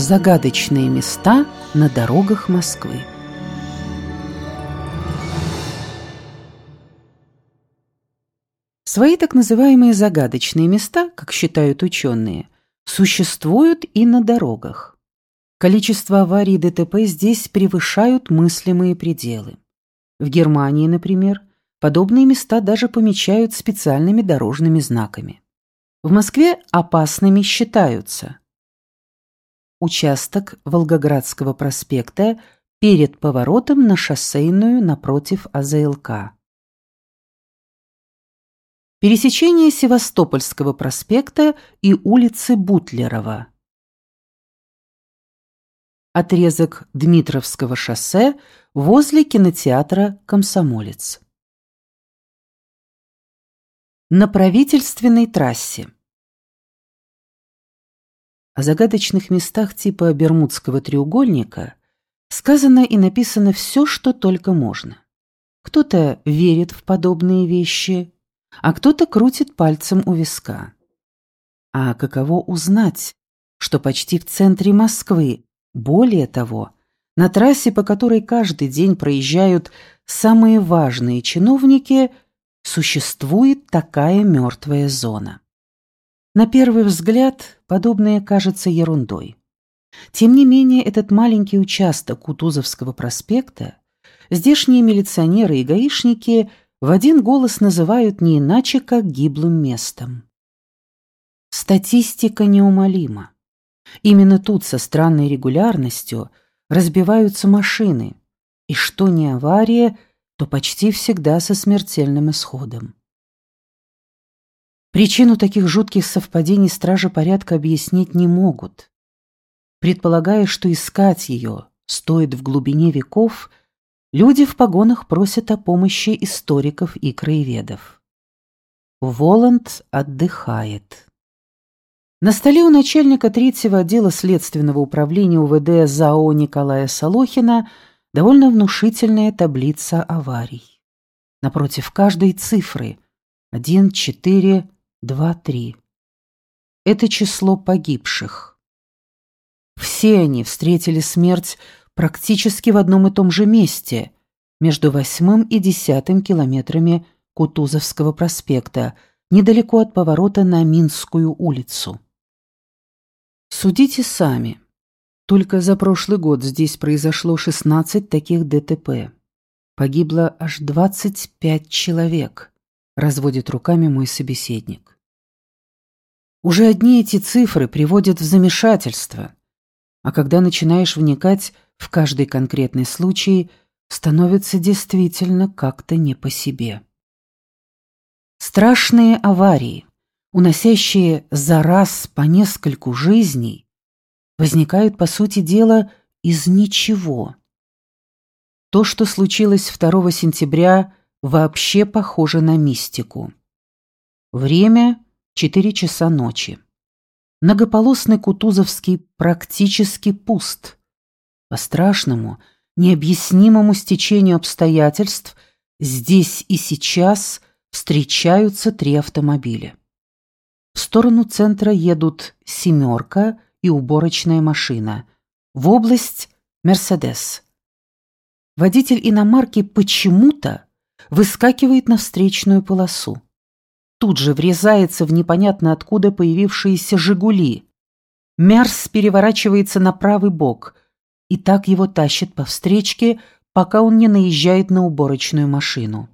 Загадочные места на дорогах Москвы. Свои так называемые загадочные места, как считают ученые, существуют и на дорогах. Количество аварий ДТП здесь превышают мыслимые пределы. В Германии, например, подобные места даже помечают специальными дорожными знаками. В Москве опасными считаются участок Волгоградского проспекта перед поворотом на шоссейную напротив АЗЛК. Пересечение Севастопольского проспекта и улицы Бутлерова. Отрезок Дмитровского шоссе возле кинотеатра «Комсомолец». На правительственной трассе. О загадочных местах типа Бермудского треугольника сказано и написано все, что только можно. Кто-то верит в подобные вещи, а кто-то крутит пальцем у виска. А каково узнать, что почти в центре Москвы, более того, на трассе, по которой каждый день проезжают самые важные чиновники, существует такая мертвая зона. На первый взгляд подобное кажется ерундой. Тем не менее, этот маленький участок Кутузовского проспекта здешние милиционеры и гаишники в один голос называют не иначе, как гиблым местом. Статистика неумолима. Именно тут со странной регулярностью разбиваются машины, и что не авария, то почти всегда со смертельным исходом. Причину таких жутких совпадений стражи порядка объяснить не могут. Предполагая, что искать ее стоит в глубине веков, люди в погонах просят о помощи историков и краеведов. Воланд отдыхает. На столе у начальника третьего отдела следственного управления УВД ЗАО Николая Солохина довольно внушительная таблица аварий. Напротив каждой цифры 1, 4, два-три. Это число погибших. Все они встретили смерть практически в одном и том же месте, между восьмым и десятым километрами Кутузовского проспекта, недалеко от поворота на Минскую улицу. Судите сами. Только за прошлый год здесь произошло 16 таких ДТП. Погибло аж 25 человек разводит руками мой собеседник. Уже одни эти цифры приводят в замешательство, а когда начинаешь вникать в каждый конкретный случай, становится действительно как-то не по себе. Страшные аварии, уносящие за раз по нескольку жизней, возникают, по сути дела, из ничего. То, что случилось 2 сентября вообще похоже на мистику. Время — четыре часа ночи. Многополосный Кутузовский практически пуст. По страшному, необъяснимому стечению обстоятельств здесь и сейчас встречаются три автомобиля. В сторону центра едут «семерка» и уборочная машина. В область «Мерседес». Водитель иномарки почему-то выскакивает на встречную полосу. Тут же врезается в непонятно откуда появившиеся «Жигули». Мерс переворачивается на правый бок, и так его тащит по встречке, пока он не наезжает на уборочную машину.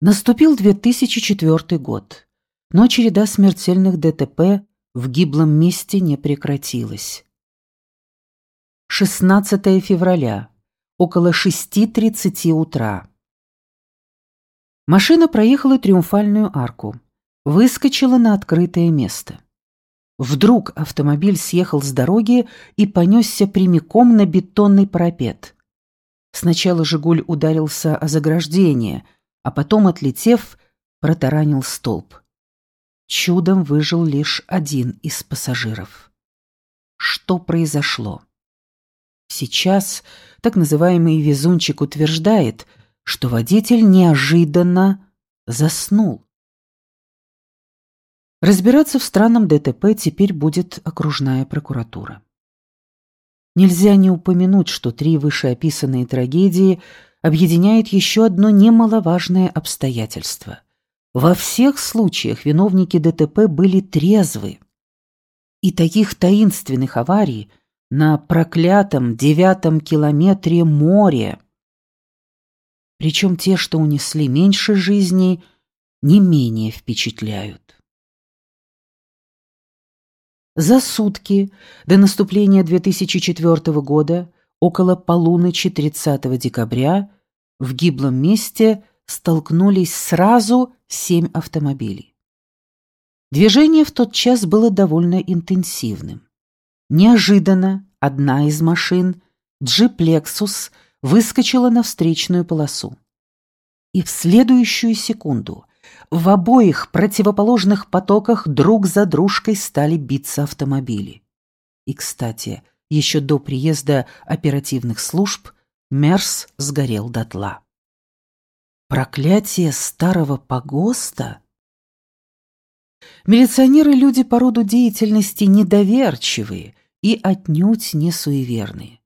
Наступил 2004 год, но череда смертельных ДТП в гиблом месте не прекратилась. 16 февраля около 6.30 утра. Машина проехала триумфальную арку, выскочила на открытое место. Вдруг автомобиль съехал с дороги и понесся прямиком на бетонный парапет. Сначала «Жигуль» ударился о заграждение, а потом, отлетев, протаранил столб. Чудом выжил лишь один из пассажиров. Что произошло? Сейчас так называемый везунчик утверждает, что водитель неожиданно заснул. Разбираться в странном ДТП теперь будет окружная прокуратура. Нельзя не упомянуть, что три вышеописанные трагедии объединяют еще одно немаловажное обстоятельство. Во всех случаях виновники ДТП были трезвы. И таких таинственных аварий на проклятом девятом километре моря. Причем те, что унесли меньше жизней, не менее впечатляют. За сутки до наступления 2004 года, около полуночи 30 декабря, в гиблом месте столкнулись сразу семь автомобилей. Движение в тот час было довольно интенсивным. Неожиданно одна из машин, джип «Лексус», выскочила на встречную полосу. И в следующую секунду в обоих противоположных потоках друг за дружкой стали биться автомобили. И, кстати, еще до приезда оперативных служб Мерс сгорел дотла. Проклятие старого погоста? Милиционеры – люди по роду деятельности недоверчивые и отнюдь не суеверные.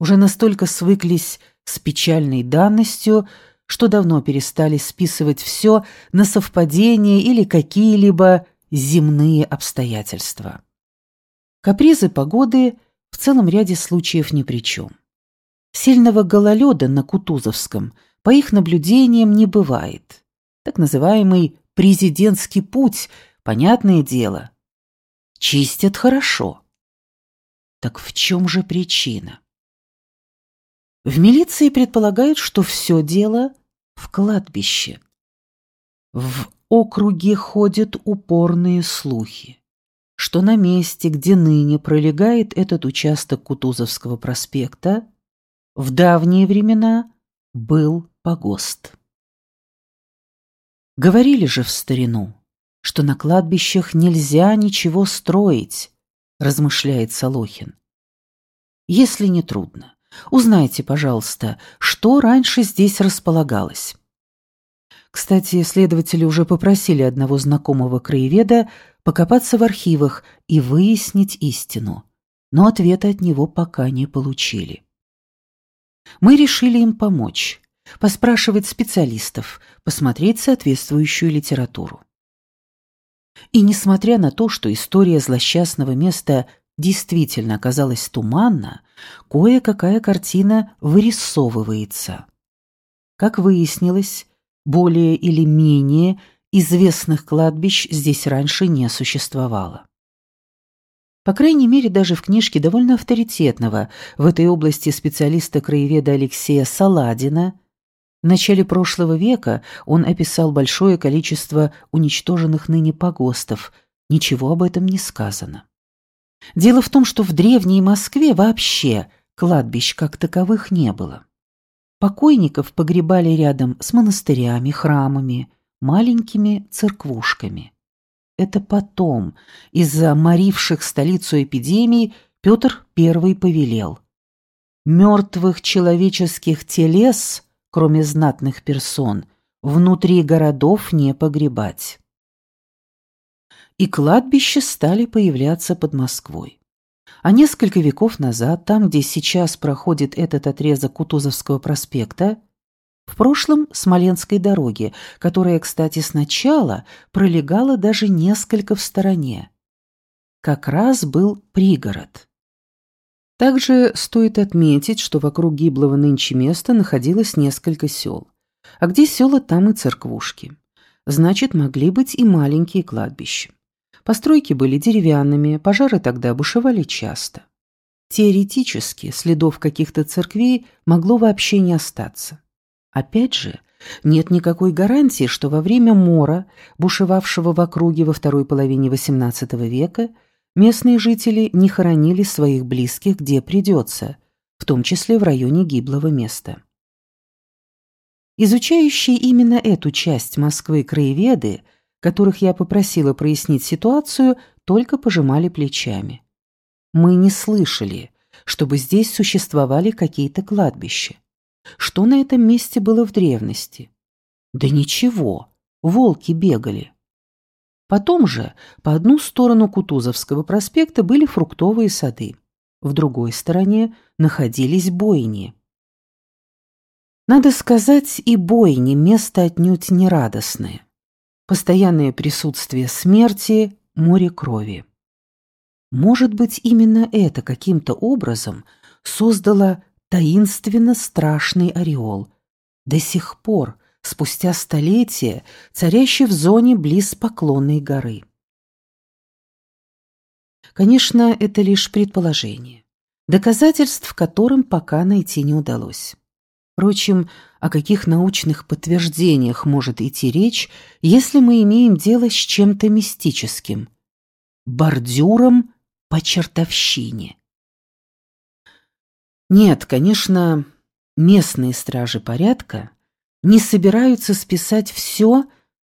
Уже настолько свыклись с печальной данностью, что давно перестали списывать все на совпадения или какие-либо земные обстоятельства. Капризы погоды в целом ряде случаев ни при чем. Сильного гололеда на Кутузовском, по их наблюдениям, не бывает. Так называемый президентский путь, понятное дело. Чистят хорошо. Так в чем же причина? В милиции предполагают, что все дело в кладбище. В округе ходят упорные слухи, что на месте, где ныне пролегает этот участок Кутузовского проспекта, в давние времена был погост. Говорили же в старину, что на кладбищах нельзя ничего строить, размышляет Солохин. Если не трудно, Узнайте, пожалуйста, что раньше здесь располагалось. Кстати, следователи уже попросили одного знакомого краеведа покопаться в архивах и выяснить истину, но ответа от него пока не получили. Мы решили им помочь, поспрашивать специалистов, посмотреть соответствующую литературу. И несмотря на то, что история злосчастного места действительно оказалась туманна, кое-какая картина вырисовывается. Как выяснилось, более или менее известных кладбищ здесь раньше не существовало. По крайней мере, даже в книжке довольно авторитетного в этой области специалиста-краеведа Алексея Саладина в начале прошлого века он описал большое количество уничтоженных ныне погостов, ничего об этом не сказано. Дело в том, что в древней Москве вообще кладбищ как таковых не было. Покойников погребали рядом с монастырями, храмами, маленькими церквушками. Это потом, из-за моривших столицу эпидемий, Петр I повелел. Мертвых человеческих телес, кроме знатных персон, внутри городов не погребать и кладбища стали появляться под Москвой. А несколько веков назад, там, где сейчас проходит этот отрезок Кутузовского проспекта, в прошлом Смоленской дороги, которая, кстати, сначала пролегала даже несколько в стороне. Как раз был пригород. Также стоит отметить, что вокруг гиблого нынче места находилось несколько сел. А где села, там и церквушки. Значит, могли быть и маленькие кладбища. Постройки были деревянными, пожары тогда бушевали часто. Теоретически следов каких-то церквей могло вообще не остаться. Опять же, нет никакой гарантии, что во время мора, бушевавшего в округе во второй половине XVIII века, местные жители не хоронили своих близких где придется, в том числе в районе гиблого места. Изучающие именно эту часть Москвы краеведы – которых я попросила прояснить ситуацию, только пожимали плечами. Мы не слышали, чтобы здесь существовали какие-то кладбища. Что на этом месте было в древности? Да ничего, волки бегали. Потом же по одну сторону Кутузовского проспекта были фруктовые сады. В другой стороне находились бойни. Надо сказать, и бойни место отнюдь не радостное. Постоянное присутствие смерти, море крови. Может быть, именно это каким-то образом создало таинственно страшный ореол, до сих пор, спустя столетия, царящий в зоне близ Поклонной горы. Конечно, это лишь предположение, доказательств которым пока найти не удалось. Впрочем, о каких научных подтверждениях может идти речь, если мы имеем дело с чем-то мистическим? Бордюром по чертовщине. Нет, конечно, местные стражи порядка не собираются списать все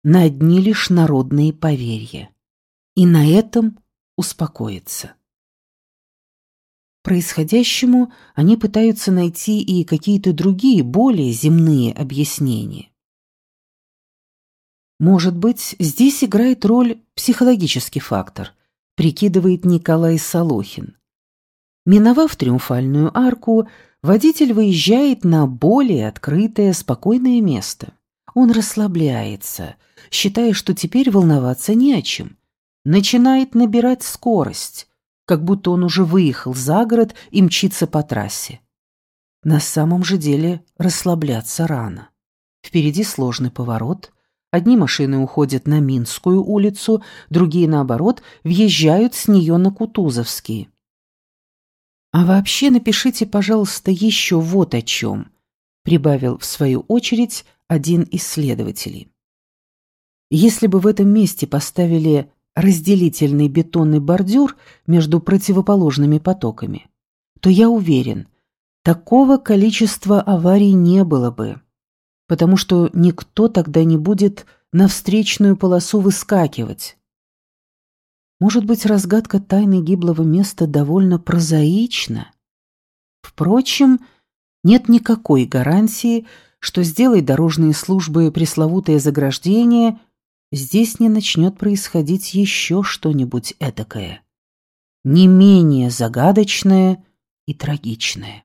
на одни лишь народные поверья. И на этом успокоиться. Происходящему они пытаются найти и какие-то другие, более земные объяснения. Может быть, здесь играет роль психологический фактор, прикидывает Николай Солохин. Миновав триумфальную арку, водитель выезжает на более открытое, спокойное место. Он расслабляется, считая, что теперь волноваться не о чем. Начинает набирать скорость, как будто он уже выехал за город и мчится по трассе. На самом же деле расслабляться рано. Впереди сложный поворот. Одни машины уходят на Минскую улицу, другие, наоборот, въезжают с нее на Кутузовский. «А вообще напишите, пожалуйста, еще вот о чем», прибавил в свою очередь один из следователей. Если бы в этом месте поставили разделительный бетонный бордюр между противоположными потоками, то я уверен, такого количества аварий не было бы, потому что никто тогда не будет на встречную полосу выскакивать, может быть, разгадка тайны гиблого места довольно прозаична? Впрочем, нет никакой гарантии, что сделай дорожные службы пресловутое заграждение, здесь не начнет происходить еще что-нибудь этакое, не менее загадочное и трагичное.